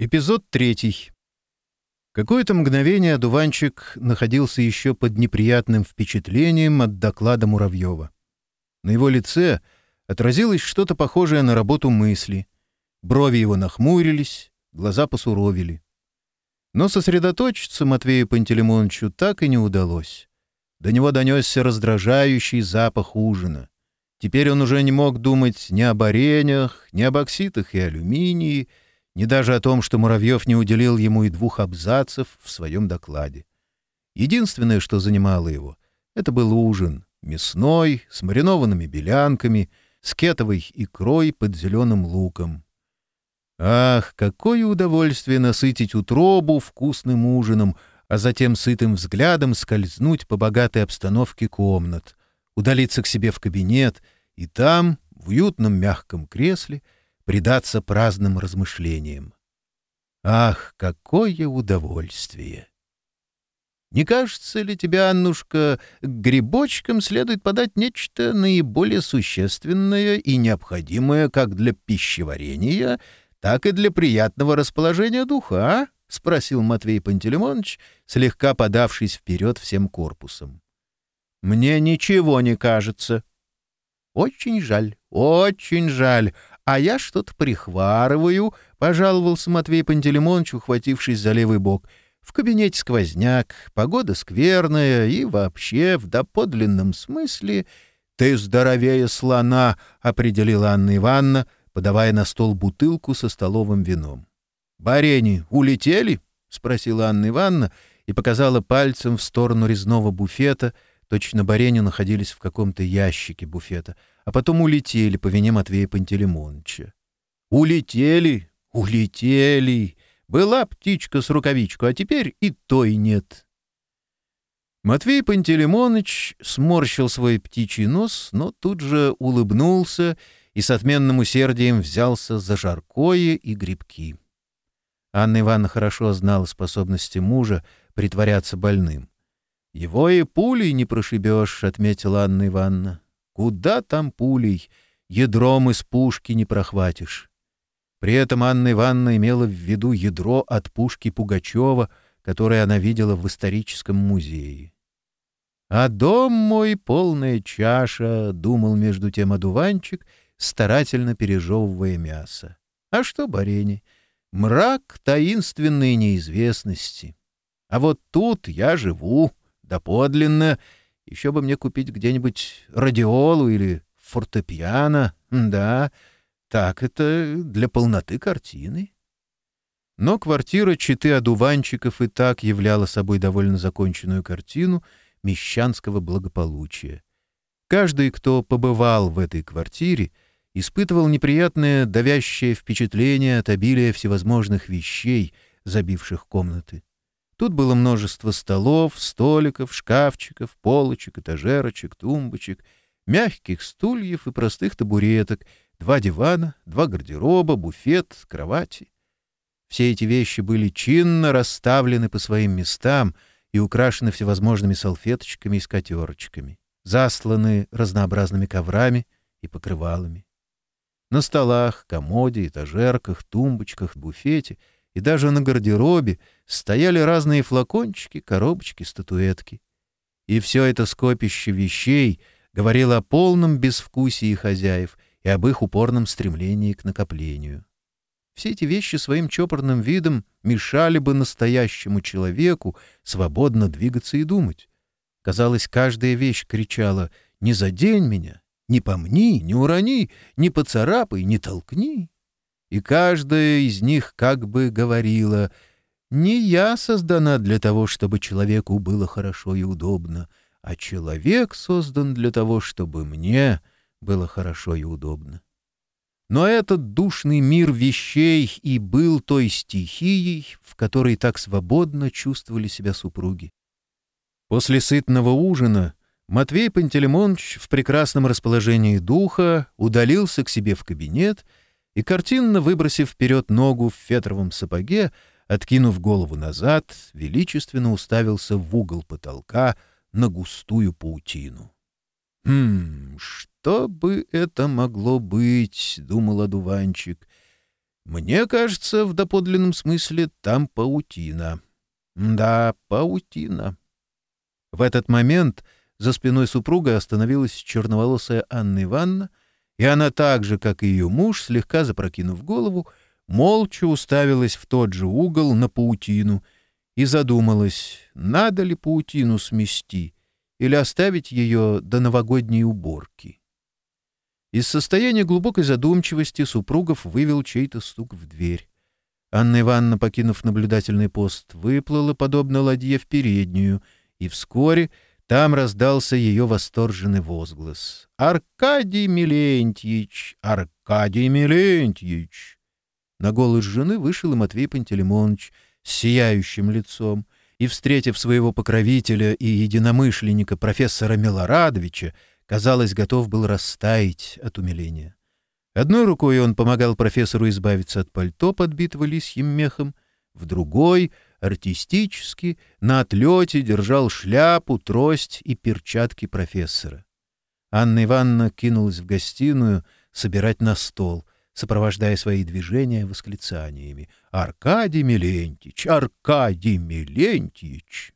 Эпизод третий. Какое-то мгновение дуванчик находился еще под неприятным впечатлением от доклада Муравьева. На его лице отразилось что-то похожее на работу мысли. Брови его нахмурились, глаза посуровили. Но сосредоточиться Матвею Пантелеймоновичу так и не удалось. До него донесся раздражающий запах ужина. Теперь он уже не мог думать ни об орениях, ни об окситах и алюминии, даже о том, что Муравьев не уделил ему и двух абзацев в своем докладе. Единственное, что занимало его, это был ужин. Мясной, с маринованными белянками, с кетовой икрой под зеленым луком. Ах, какое удовольствие насытить утробу вкусным ужином, а затем сытым взглядом скользнуть по богатой обстановке комнат, удалиться к себе в кабинет и там, в уютном мягком кресле, — предаться праздным размышлениям. Ах, какое удовольствие! Не кажется ли тебе, Аннушка, к грибочкам следует подать нечто наиболее существенное и необходимое как для пищеварения, так и для приятного расположения духа, а? — спросил Матвей Пантелеймонович, слегка подавшись вперед всем корпусом. — Мне ничего не кажется. — Очень жаль, очень жаль, а я что-то прихварываю», — пожаловался Матвей Пантелеймонович, ухватившись за левый бок. «В кабинете сквозняк, погода скверная и вообще в доподлинном смысле...» «Ты здоровее слона», — определила Анна Ивановна, подавая на стол бутылку со столовым вином. «Барени улетели?» — спросила Анна Ивановна и показала пальцем в сторону резного буфета — Точно барени находились в каком-то ящике буфета, а потом улетели по вине Матвея Пантелеймоновича. «Улетели! Улетели! Была птичка с рукавичку, а теперь и той нет!» Матвей Пантелеймоныч сморщил свой птичий нос, но тут же улыбнулся и с отменным усердием взялся за жаркое и грибки. Анна Ивановна хорошо знала способности мужа притворяться больным. «Его и пулей не прошибешь», — отметила Анна Ивановна. «Куда там пулей? Ядром из пушки не прохватишь». При этом Анна Ивановна имела в виду ядро от пушки Пугачева, которое она видела в историческом музее. «А дом мой полная чаша», — думал между тем одуванчик, старательно пережевывая мясо. «А что, барени? Мрак таинственной неизвестности. А вот тут я живу» доподлинно, еще бы мне купить где-нибудь радиолу или фортепиано, да, так это для полноты картины. Но квартира читы одуванчиков и так являла собой довольно законченную картину мещанского благополучия. Каждый, кто побывал в этой квартире, испытывал неприятное давящее впечатление от обилия всевозможных вещей, забивших комнаты. Тут было множество столов, столиков, шкафчиков, полочек, этажерочек, тумбочек, мягких стульев и простых табуреток, два дивана, два гардероба, буфет, кровати. Все эти вещи были чинно расставлены по своим местам и украшены всевозможными салфеточками и скатерочками, засланы разнообразными коврами и покрывалами. На столах, комоде, этажерках, тумбочках, буфете — и даже на гардеробе стояли разные флакончики, коробочки, статуэтки. И все это скопище вещей говорило о полном безвкусии хозяев и об их упорном стремлении к накоплению. Все эти вещи своим чопорным видом мешали бы настоящему человеку свободно двигаться и думать. Казалось, каждая вещь кричала «Не задень меня! Не помни! Не урони! Не поцарапай! Не толкни!» и каждая из них как бы говорила «Не я создана для того, чтобы человеку было хорошо и удобно, а человек создан для того, чтобы мне было хорошо и удобно». Но этот душный мир вещей и был той стихией, в которой так свободно чувствовали себя супруги. После сытного ужина Матвей Пантелеймонович в прекрасном расположении духа удалился к себе в кабинет — и, картинно выбросив вперед ногу в фетровом сапоге, откинув голову назад, величественно уставился в угол потолка на густую паутину. «Хм, что бы это могло быть?» — думал одуванчик. «Мне кажется, в доподлинном смысле там паутина». «Да, паутина». В этот момент за спиной супруга остановилась черноволосая Анна Ивановна, и она так же, как и ее муж, слегка запрокинув голову, молча уставилась в тот же угол на паутину и задумалась, надо ли паутину смести или оставить ее до новогодней уборки. Из состояния глубокой задумчивости супругов вывел чей-то стук в дверь. Анна Ивановна, покинув наблюдательный пост, выплыла, подобно ладье, в переднюю, и вскоре — там раздался ее восторженный возглас. «Аркадий Милентьич! Аркадий Милентьич!» На голос жены вышел и Матвей Пантелеймонович с сияющим лицом, и, встретив своего покровителя и единомышленника профессора Милорадовича, казалось, готов был растаять от умиления. Одной рукой он помогал профессору избавиться от пальто, подбитого лисьим мехом, в другой — артистически, на отлете держал шляпу, трость и перчатки профессора. Анна Ивановна кинулась в гостиную собирать на стол, сопровождая свои движения восклицаниями. «Аркадий Милентич! Аркадий Милентич!»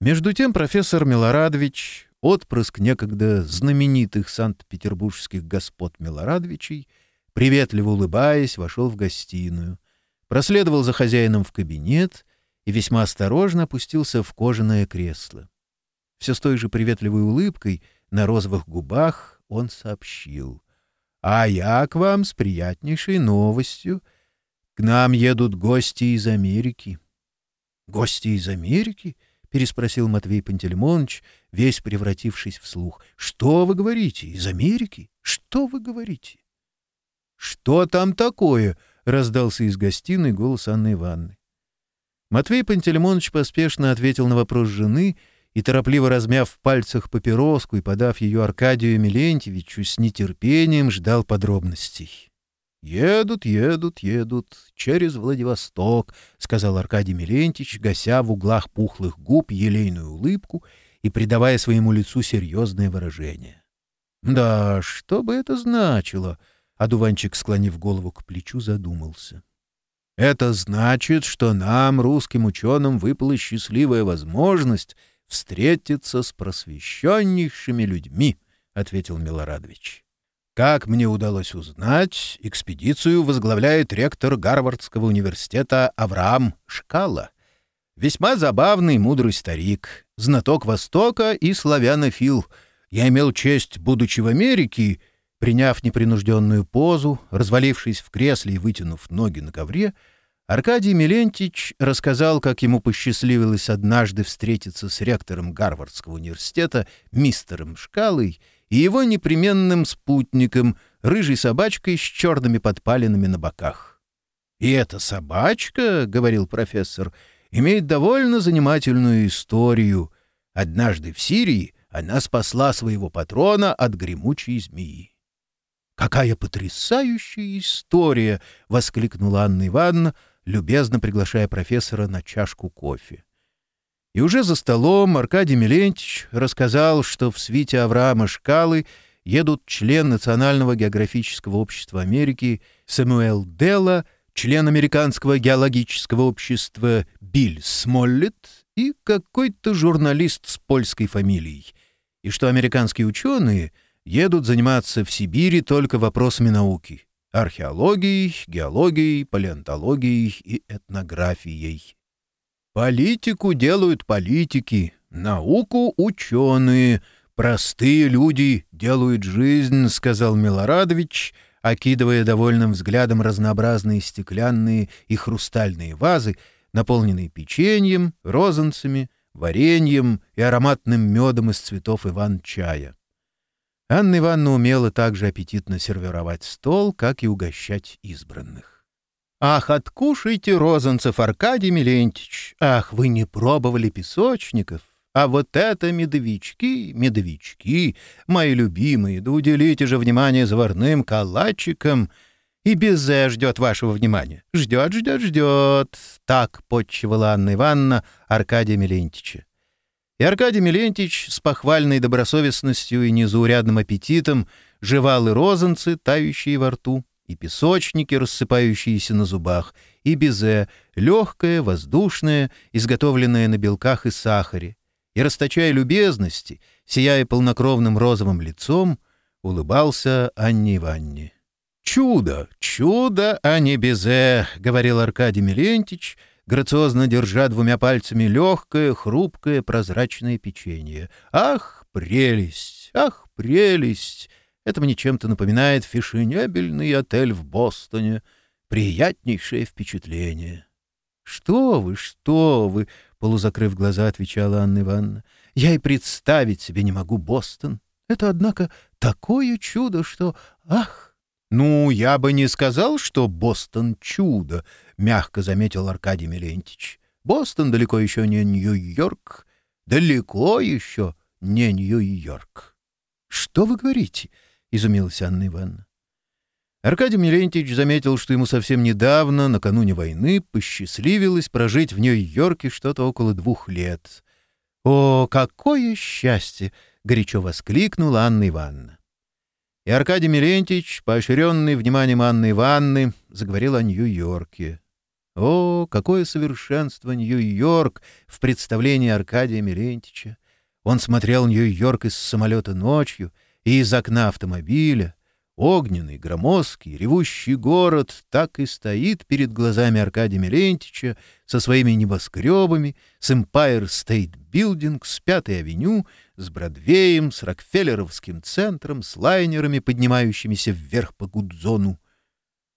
Между тем профессор Милорадович, отпрыск некогда знаменитых санкт-петербургских господ Милорадовичей, приветливо улыбаясь, вошел в гостиную — проследовал за хозяином в кабинет и весьма осторожно опустился в кожаное кресло. Все с той же приветливой улыбкой на розовых губах он сообщил. «А я к вам с приятнейшей новостью. К нам едут гости из Америки». «Гости из Америки?» — переспросил Матвей Пантелеймонович, весь превратившись в слух. «Что вы говорите? Из Америки? Что вы говорите?» «Что там такое?» раздался из гостиной голос Анны Ивановны. Матвей Пантелеймонович поспешно ответил на вопрос жены и, торопливо размяв в пальцах папироску и подав ее Аркадию Емелентьевичу, с нетерпением ждал подробностей. «Едут, едут, едут через Владивосток», — сказал Аркадий Милентич, гася в углах пухлых губ елейную улыбку и придавая своему лицу серьезное выражение. «Да, что бы это значило?» Одуванчик, склонив голову к плечу, задумался. «Это значит, что нам, русским ученым, выпала счастливая возможность встретиться с просвещеннейшими людьми», — ответил Милорадович. «Как мне удалось узнать, экспедицию возглавляет ректор Гарвардского университета Авраам Шкала. Весьма забавный мудрый старик, знаток Востока и славянофил. Я имел честь, будучи в Америке, — Приняв непринужденную позу, развалившись в кресле и вытянув ноги на ковре, Аркадий Милентич рассказал, как ему посчастливилось однажды встретиться с ректором Гарвардского университета мистером Шкалой и его непременным спутником, рыжей собачкой с черными подпалинами на боках. «И эта собачка, — говорил профессор, — имеет довольно занимательную историю. Однажды в Сирии она спасла своего патрона от гремучей змеи. «Какая потрясающая история!» — воскликнула Анна Ивановна, любезно приглашая профессора на чашку кофе. И уже за столом Аркадий Милентич рассказал, что в свите Авраама Шкалы едут член Национального географического общества Америки Сэмюэл Делла, член Американского геологического общества Биль Смоллет и какой-то журналист с польской фамилией, и что американские ученые — едут заниматься в Сибири только вопросами науки — археологией, геологией, палеонтологией и этнографией. Политику делают политики, науку — ученые, простые люди делают жизнь, — сказал Милорадович, окидывая довольным взглядом разнообразные стеклянные и хрустальные вазы, наполненные печеньем, розанцами, вареньем и ароматным медом из цветов Иван-чая. Анна Ивановна умела также аппетитно сервировать стол, как и угощать избранных. «Ах, откушайте, Розанцев Аркадий Милентич! Ах, вы не пробовали песочников! А вот это медовички, медовички, мои любимые, да уделите же внимание заварным калачикам!» и Безе ждет вашего внимания. Ждет, ждет, ждет. Так подчевала Анна Ивановна Аркадия Милентича. И Аркадий Милентич с похвальной добросовестностью и незаурядным аппетитом жевал и розанцы, тающие во рту, и песочники, рассыпающиеся на зубах, и безе, легкое, воздушное, изготовленное на белках и сахаре. И, расточая любезности, сияя полнокровным розовым лицом, улыбался Анне Иванне. «Чудо! Чудо, а не безе!» — говорил Аркадий Милентич — грациозно держа двумя пальцами легкое, хрупкое, прозрачное печенье. «Ах, прелесть! Ах, прелесть!» Это мне чем-то напоминает фешенебельный отель в Бостоне. Приятнейшее впечатление. «Что вы, что вы!» — полузакрыв глаза, отвечала Анна Ивановна. «Я и представить себе не могу Бостон. Это, однако, такое чудо, что... Ах!» «Ну, я бы не сказал, что Бостон — чудо», — мягко заметил Аркадий Милентич. «Бостон далеко еще не Нью-Йорк. Далеко еще не Нью-Йорк». «Что вы говорите?» — изумилась Анна Ивановна. Аркадий Милентич заметил, что ему совсем недавно, накануне войны, посчастливилось прожить в Нью-Йорке что-то около двух лет. «О, какое счастье!» — горячо воскликнула Анна Ивановна. И Аркадий Милентич, поощренный вниманием Анны Ивановны, заговорил о Нью-Йорке. О, какое совершенство Нью-Йорк в представлении Аркадия Милентича! Он смотрел Нью-Йорк из самолета ночью и из окна автомобиля, огненный, громоздкий, ревущий город так и стоит перед глазами Аркадия Милентича со своими небоскребами, с Empire State Building, с Пятой авеню, с Бродвеем, с Рокфеллеровским центром, с лайнерами, поднимающимися вверх по Гудзону.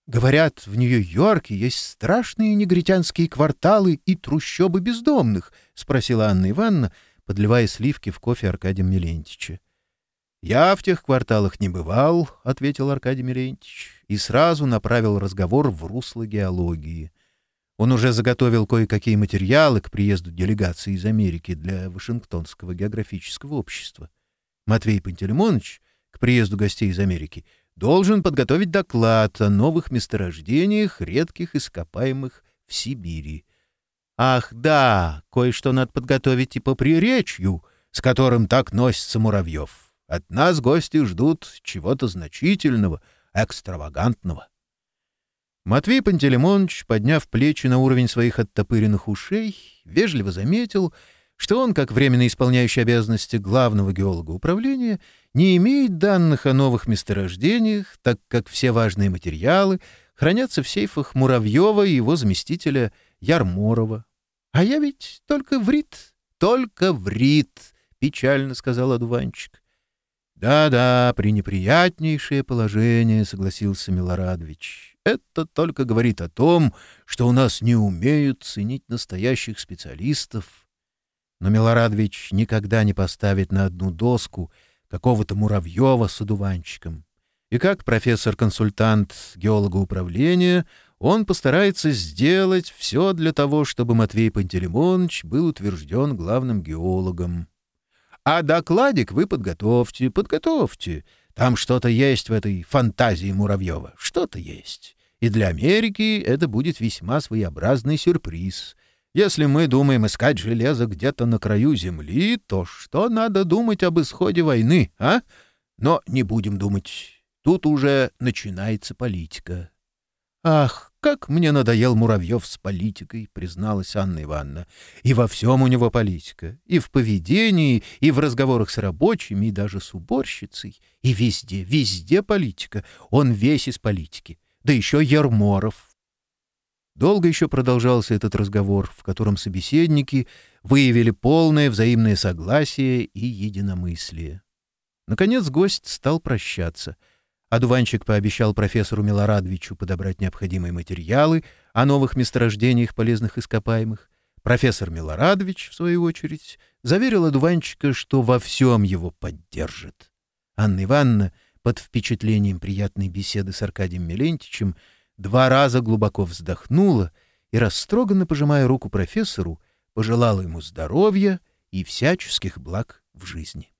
Говорят, в Нью-Йорке есть страшные негритянские кварталы и трущобы бездомных, — спросила Анна Ивановна, подливая сливки в кофе Аркадия Милентича. — Мелентича. «Я в тех кварталах не бывал», — ответил Аркадий Мирентьевич, и сразу направил разговор в русло геологии. Он уже заготовил кое-какие материалы к приезду делегации из Америки для Вашингтонского географического общества. Матвей Пантелеймонович к приезду гостей из Америки должен подготовить доклад о новых месторождениях редких ископаемых в Сибири. Ах, да, кое-что надо подготовить и по приречью, с которым так носится Муравьев. От нас гости ждут чего-то значительного, экстравагантного. Матвей Пантелеймонович, подняв плечи на уровень своих оттопыренных ушей, вежливо заметил, что он, как временно исполняющий обязанности главного геолога управления, не имеет данных о новых месторождениях, так как все важные материалы хранятся в сейфах Муравьева и его заместителя Ярморова. «А я ведь только врит, только врит», — печально сказал одуванчик. «Да-да, пренеприятнейшее положение», — согласился Милорадович. «Это только говорит о том, что у нас не умеют ценить настоящих специалистов». Но Милорадович никогда не поставит на одну доску какого-то Муравьева с одуванчиком. И как профессор-консультант геолога управления он постарается сделать все для того, чтобы Матвей Пантелеймонович был утвержден главным геологом. А докладик вы подготовьте, подготовьте. Там что-то есть в этой фантазии Муравьева, что-то есть. И для Америки это будет весьма своеобразный сюрприз. Если мы думаем искать железо где-то на краю земли, то что надо думать об исходе войны, а? Но не будем думать. Тут уже начинается политика. Ах, как мне надоел Муравьев с политикой, призналась Анна Ивановна. И во всем у него политика. И в поведении, и в разговорах с рабочими, и даже с уборщицей. И везде, везде политика. Он весь из политики. Да еще Ерморов. Долго еще продолжался этот разговор, в котором собеседники выявили полное взаимное согласие и единомыслие. Наконец гость стал прощаться — Адуванчик пообещал профессору Милорадовичу подобрать необходимые материалы о новых месторождениях полезных ископаемых. Профессор Милорадович, в свою очередь, заверил Адуванчика, что во всем его поддержит. Анна Ивановна, под впечатлением приятной беседы с Аркадием Милентичем, два раза глубоко вздохнула и, растроганно пожимая руку профессору, пожелала ему здоровья и всяческих благ в жизни.